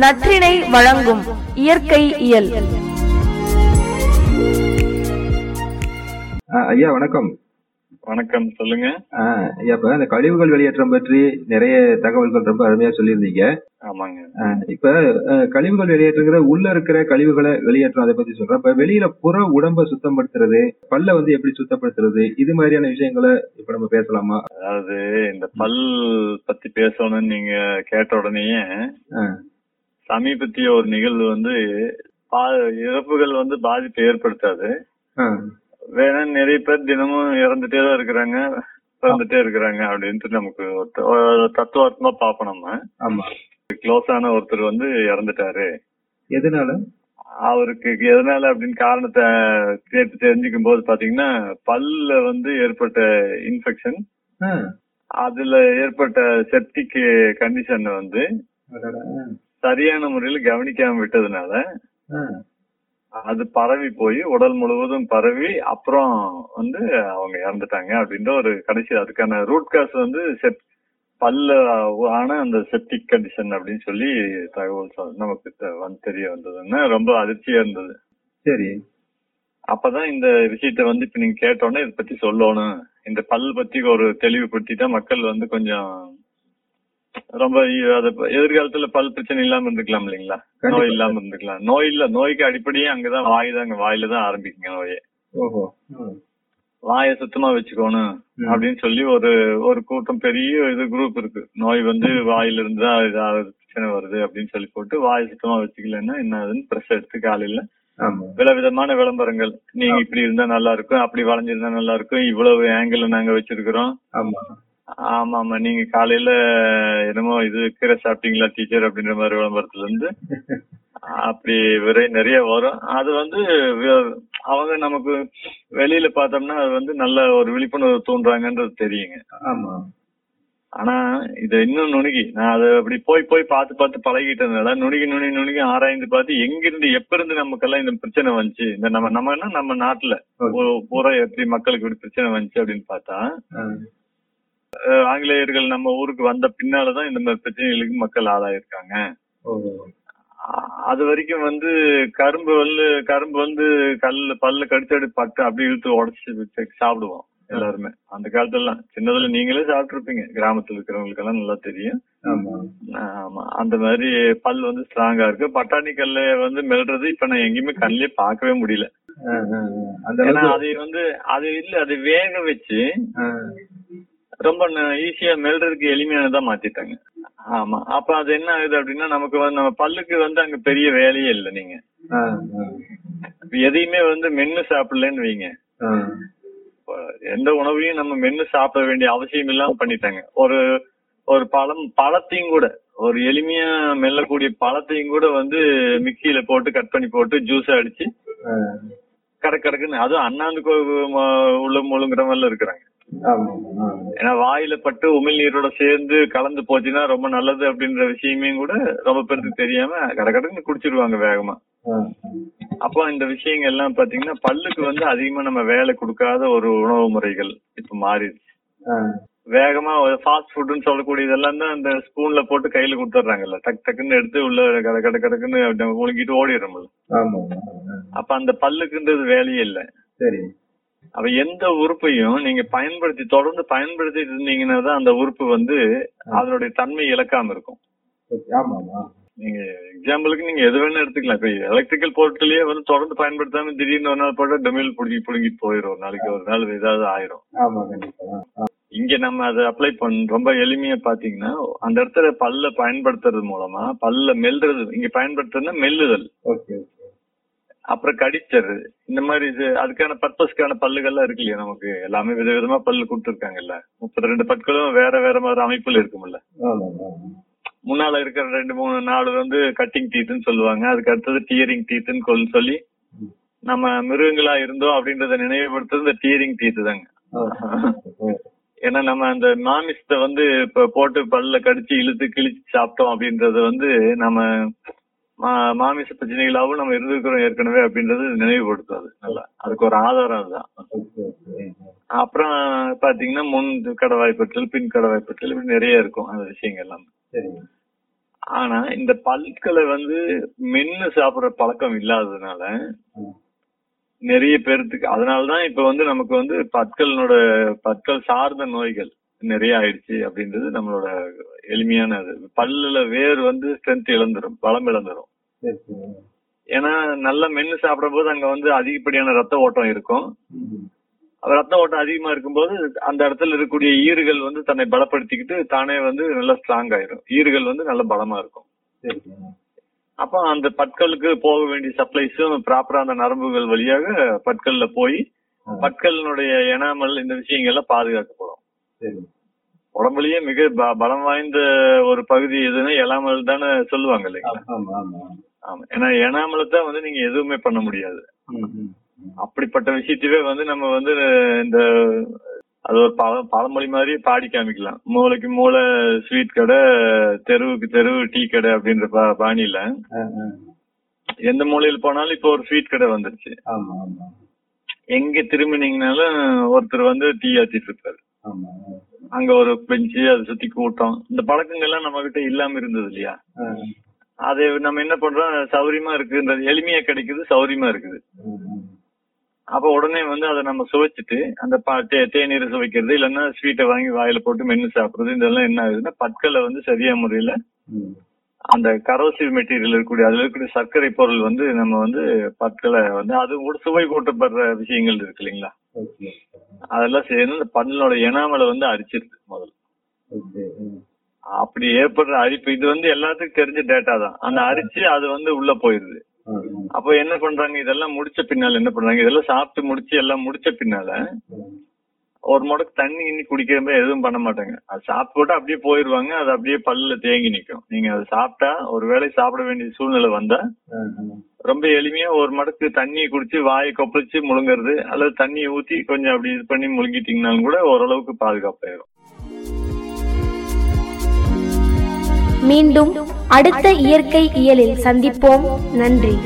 நற்றினை வழங்கும் இயற்கை இயல். ஐயா வணக்கம். வணக்கம் சொல்லுங்க. ஐயா இப்ப இந்த கழிவுகள் வெளியேற்றம் பற்றி நிறைய தகவல்கள் ரொம்ப அருமையா சொல்லியிருந்தீங்க. ஆமாங்க. இப்ப கழிவுகள் வெளியேற்றுங்கிற உள்ள இருக்கிற கழிவுகளை வெளியேற்றம் அதை பத்தி சொல்றேன். இப்ப வெளியில புற உடம்ப சுத்தப்படுத்துறது பல்ல வந்து எப்படி சுத்தப்படுத்துறது இது மாதிரியான விஷயங்களை இப்ப நம்ம பேசலாமா? அதாவது இந்த பல் பத்தி பேசணும்னு நீங்க கேட்ட உடனேயே சமீபத்திய ஒரு நிகழ்வு வந்து இறப்புகள் வந்து பாதிப்பை ஏற்படுத்தாது. வேணா நிறைய பேர் தினமும் இறந்துட்டே தான் இருக்கிறாங்க பிறந்துட்டே இருக்கிறாங்க அப்படின்ட்டு நமக்கு தத்துவார்த்தமா பாப்போம் நம்ம. ஆமா. க்ளோஸான ஒருத்தர் வந்து இறந்துட்டாரு. எதனால? அவருக்கு எதனால அப்படின்னு காரணத்தை கேட்டு தெரிஞ்சுக்கும் போது பாத்தீங்கன்னா பல்ல வந்து ஏற்பட்ட இன்ஃபெக்ஷன் அதுல ஏற்பட்ட செப்டிக் கண்டிஷன் வந்து சரியான முறையில கவனிக்காம விட்டதுனால அது பரவி போய் உடல் முழுவதும் பரவி அப்புறம் வந்து அவங்க இறந்துட்டாங்க அப்படின்ற ஒரு கடைசி அதுக்கான ரூட் காஸ் வந்து செப் பல்ல ஆன அந்த செப்டிக் கண்டிஷன் அப்படின்னு சொல்லி தகவல் நமக்கு வந்து தெரிய வந்ததுன்னா ரொம்ப அதிர்ச்சியா இருந்தது. சரி. அப்பதான் இந்த விஷயத்த வந்து இப்ப நீங்க கேட்டோன்னே இதை பத்தி சொல்லணும். இந்த பல் பத்தி ஒரு தெளிவுபடுத்திட்டா மக்கள் வந்து கொஞ்சம் ரொம்ப அது எதிர்காலத்துல பல் பிரச்சனை இல்லாம இருந்துக்கலாம் இல்லைங்களா. நோய் இல்லாம இருந்துக்கலாம். நோய் இல்ல நோய்க்கு அடிப்படையே அங்கதான் வாய் தாங்க வாயில தான் ஆரம்பிக்குங்க நோயே. வாயை சுத்தமா வச்சுக்கோணும். அப்படின்னு சொல்லி ஒரு ஒரு கூட்டம் பெரிய இது குரூப் இருக்கு. நோய் வந்து வாயில இருந்து தான் இதாவது பிரச்சனை வருது அப்படின்னு சொல்லி போட்டு வாயை சுத்தமா வச்சுக்கலன்னா என்ன ஆகுதுன்னு பிரஸ் எடுத்து காலையில விதவிதமான விளம்பரங்கள். நீங்க இப்படி இருந்தா நல்லா இருக்கும் அப்படி வளைஞ்சிருந்தா நல்லா இருக்கும் இவ்வளவு ஆங்கிள் நாங்க வச்சிருக்கிறோம். ஆமா ஆமா நீங்க காலையில என்னமோ இது கீரை சாப்பிட்டீங்களா டீச்சர் அப்படின்ற மாதிரி விளம்பரத்துல இருந்து அப்படி விரை நிறைய வரும். அது வந்து அவங்க நமக்கு வெளியில பார்த்தோம்னா அது வந்து நல்ல ஒரு விழிப்புணர்வு தூண்டுறாங்கன்றது தெரியுங்க. ஆமா. ஆனா இத இன்னும் நுணுகி நான் அதை அப்படி போய் போய் பார்த்து பார்த்து பழகிட்டதுனால நுணுகி நுணுகி நுணுகி ஆராய்ந்து பார்த்து எங்கிருந்து எப்ப இருந்து நமக்கெல்லாம் இந்த பிரச்சனை வந்துச்சு இந்த நம்ம நம்ம நம்ம நாட்டுல பூரா எப்படி மக்களுக்கு இப்படி பிரச்சனை வந்துச்சு அப்படின்னு பார்த்தா ஆங்கிலேயர்கள் நம்ம ஊருக்கு வந்த பின்னாலதான் இந்த மாதிரி பிரச்சனைகளுக்கு மக்கள் ஆளாயிருக்காங்க. அது வரைக்கும் வந்து கரும்பு வந்து கரும்பு வந்து கல்லு பல்ல கடிச்சு பட்டு அப்படி இழுத்து உடச்சு சாப்பிடுவோம் எல்லாருமே. அந்த காலத்துலலாம் சின்னதுல நீங்களே சாப்பிட்டுருப்பீங்க. கிராமத்துல இருக்கிறவங்களுக்கு எல்லாம் நல்லா தெரியும். ஆமா. அந்த மாதிரி பல் வந்து ஸ்ட்ராங்கா இருக்கு. பட்டாணி கல்ல வந்து மெல்றது இப்ப நான் எங்கேயுமே கண்ணிலே பார்க்கவே முடியல. ஏன்னா அது வந்து அது இல்ல அது வேக வச்சு ரொம்ப ஈஸியா மெல்றதுக்கு எளிமையானதா மாத்திட்டாங்க. ஆமா. அப்ப அது என்ன ஆகுது அப்படின்னா நமக்கு வந்து நம்ம பல்லுக்கு வந்து அங்க பெரிய வேலையே இல்ல நீங்க. எதையுமே வந்து மென்னு சாப்பிடலன்னு வைங்க. எந்த உணவையும் நம்ம மென்னு சாப்பிட வேண்டிய அவசியம் இல்லாம பண்ணிட்டாங்க. ஒரு ஒரு பழம் பழத்தையும் கூட ஒரு எளிமையா மெல்லக்கூடிய பழத்தையும் கூட வந்து மிக்சியில போட்டு கட் பண்ணி போட்டு ஜூஸ் அடிச்சு ஆ, கடக்கு கடக்குன்னு அதுவும் அண்ணாந்து உள்ள முழுங்குறவங்க இருக்கிறாங்க. ஆமா, ஆ. ஏன்னா வாயில பட்டு உமிழ் நீரோட சேர்ந்து கலந்து போச்சுன்னா ரொம்ப நல்லது அப்படின்ற விஷயமே கூட ரொம்ப பேருக்கு தெரியாம கடகடன்னு குடிச்சிருவாங்க வேகமா. அப்போ இந்த விஷயங்கள் எல்லாம் பாத்தீங்கன்னா பல்லுக்கு வந்து அதிகமா நம்ம வேலை கொடுக்காத ஒரு உணவு முறைகள் இப்ப மாறிடுச்சு. வேகமா ஃபாஸ்ட் ஃபுட்னு சொல்லக்கூடிய இதெல்லாம் தான் அந்த ஸ்பூன்ல போட்டு கையில கொடுத்துட்றாங்கல்ல. டக் டக்குன்னு எடுத்து உள்ள கட கட கடக்குன்னு முழுங்கிட்டு ஓடிடுறோம்ல. அப்ப அந்த பல்லுக்குன்றது வேலையே இல்ல. சரி. அப்ப எந்த உறுப்பையும் நீங்க பயன்படுத்தி தொடர்ந்து பயன்படுத்திட்டு இருந்தீங்கன்னா தான் அந்த உறுப்பு வந்து அதனுடைய தன்மை இழக்காம இருக்கும். நீங்க எக்ஸாம்பிளுக்கு நீங்க எது வேணா எடுத்துக்கலாம். இப்ப எலக்ட்ரிக்கல் பொருட்களையே வந்து தொடர்ந்து பயன்படுத்தாம திடீர்னு ஒரு நாள் போட்டா டொமில் புடுங்கி புடுங்கிட்டு போயிடும் ஒரு நாளைக்கு ஒரு நாள் ஏதாவது ஆயிரும். இங்க நம்ம அதை அப்ளை பண்ண ரொம்ப எளிமையா பாத்தீங்கன்னா அந்த இடத்துல பல்ல பயன்படுத்துறது மூலமா பல்ல மெல்றது இங்க பயன்படுத்துறதுன்னா மெல்லுதல். அப்புறம் கடிச்சறது இந்த மாதிரி இது அதுக்கான பர்பஸ்க்கான பல்லுகள்லாம் இருக்கு இல்லையா நமக்கு? எல்லாமே விதவிதமா பல்லு கொடுத்துருக்காங்கல்ல. முப்பத்தி ரெண்டு பற்களும் வேற வேற மாதிரி அமைப்புல இருக்கும்ல. முன்னால இருக்கிற ரெண்டு மூணு நாலு வந்து கட்டிங் டீத்துன்னு சொல்லுவாங்க. அதுக்கு அடுத்தது டியரிங் டீத்துன்னு சொல்லி நம்ம மிருகங்களா இருந்தோம் அப்படின்றத நினைவுபடுத்துறது இந்த டியரிங் டீத்து தாங்க. ஏன்னா நம்ம அந்த மாமிசத்தை வந்து இப்ப போட்டு பல்ல கடிச்சு இழுத்து கிழிச்சு சாப்பிட்டோம் அப்படின்றது வந்து நம்ம மாமிச பிரச்சனைகளாகவும் நம்ம இருந்திருக்கிறோம் ஏற்கனவே அப்படின்றது நினைவுபடுத்தாது. நல்லா. அதுக்கு ஒரு ஆதாரம் அதுதான். அப்புறம் பாத்தீங்கன்னா முன் கடவாய் பற்றல் பின் கடவாய் பற்றல் இப்படி நிறைய இருக்கும். அந்த விஷயங்கள் எல்லாம். ஆனா இந்த பல்களை வந்து மென்னு சாப்பிடுற பழக்கம் இல்லாததுனால. நிறைய பேர்த்துக்கு அதனாலதான் இப்ப வந்து நமக்கு வந்து பற்களோட பற்கள் சார்ந்த நோய்கள். நிறைய ஆயிடுச்சு அப்படின்றது நம்மளோட எளிமையான அது பல்லுல வேர் வந்து ஸ்ட்ரென்த் இழந்துரும் பலம் இழந்துரும். ஏன்னா நல்லா மென்னு சாப்பிடும் போது அங்க வந்து அதிகப்படியான ரத்த ஓட்டம் இருக்கும். ரத்த ஓட்டம் அதிகமா இருக்கும்போது அந்த இடத்துல இருக்கக்கூடிய ஈறுகள் வந்து தன்னை பலப்படுத்திக்கிட்டு தானே வந்து நல்லா ஸ்ட்ராங் ஆயிரும். ஈறுகள் வந்து நல்ல பலமா இருக்கும். அப்ப அந்த பற்களுக்கு போக வேண்டிய சப்ளைஸும் ப்ராப்பரா அந்த நரம்புகள் வழியாக பற்கள்ல போய். பற்களினுடைய எனாமல் இந்த விஷயங்கள்லாம் பாதுகாக்கப்படும் சரி. உடம்புலயே மிக பலம் வாய்ந்த ஒரு பகுதி எதுன்னா எலாமல் தானே சொல்லுவாங்க இல்லைங்களா? ஆமா ஏன்னா எனாமலை தான் வந்து நீங்க எதுவுமே பண்ண முடியாது. அப்படிப்பட்ட விஷயத்தவே வந்து நம்ம வந்து இந்த அது ஒரு பழ பழமொழி மாதிரி பாடி காமிக்கலாம். மூளைக்கு மூளை ஸ்வீட் கடை தெருவுக்கு தெருவு டீ கடை அப்படின்ற பா- பாணியில. எந்த மூலையில போனாலும் இப்போ ஒரு ஸ்வீட் கடை வந்துருச்சு. எங்க திரும்பினீங்கனாலும் ஒருத்தர் வந்து டீ ஆத்திட்டு இருப்பாரு. அங்க ஒரு பெஞ்சு அதை சுத்தி கூட்டம் இந்த பழக்கங்கள்லாம் நம்ம கிட்ட இல்லாம இருந்தது இல்லையா. அது நம்ம என்ன பண்றோம் சௌரியமா இருக்குன்றது எளிமையா கிடைக்குது சௌரியமா இருக்குது. அப்ப உடனே வந்து அதை நம்ம சுவைச்சிட்டு அந்த தேநீரை சுவைக்கிறது இல்லைன்னா ஸ்வீட்டை வாங்கி வாயில போட்டு மென்னு சாப்பிடுறது இதெல்லாம் என்ன ஆகுதுன்னா பற்களை வந்து சரியா முறையில. அந்த கரோசிவ் மெட்டீரியல் இருக்கக்கூடிய அதுல இருக்கக்கூடிய சர்க்கரை பொருள் வந்து நம்ம வந்து பற்களை வந்து அது கூட சுவை கூட்டப்படுற விஷயங்கள் இருக்கு இல்லைங்களா? அதெல்லாம் சேர்ந்து இந்த பல்லோட எனாமலை வந்து அரிச்சிருது முதல்ல. அப்படி ஏற்படுற அரிப்பு இது வந்து எல்லாத்துக்கும் தெரிஞ்ச டேட்டா தான். அந்த அரிச்சு அது வந்து உள்ள போயிருது. அப்போ என்ன பண்றாங்க? இதெல்லாம் முடிச்ச பின்னால என்ன பண்றாங்க? இதெல்லாம் சாப்பிட்டு முடிச்சு எல்லாம் முடிச்ச பின்னால. ஒரு முடக்கு தண்ணி இன்னி குடிக்கிற மாதிரி எதுவும் பண்ண மாட்டாங்க. அது சாப்பிட்டு போட்டு அப்படியே போயிருவாங்க அது அப்படியே பல்லுல தேங்கி நிக்கும். நீங்க அதை சாப்பிட்டா ஒரு வேளை சாப்பிட வேண்டிய சூழ்நிலை வந்தா ரொம்ப எளிமையா ஒரு மடக்கு தண்ணியை குடிச்சு வாயை கொப்பளிச்சு முழுங்குறது அல்லது தண்ணியை ஊத்தி கொஞ்சம் அப்படி இது பண்ணி முழுங்கிட்டீங்கனாலும் கூட ஓரளவுக்கு பாதுகாப்பாயிரும். மீண்டும் அடுத்த இயற்கை இயலில் சந்திப்போம். நன்றி.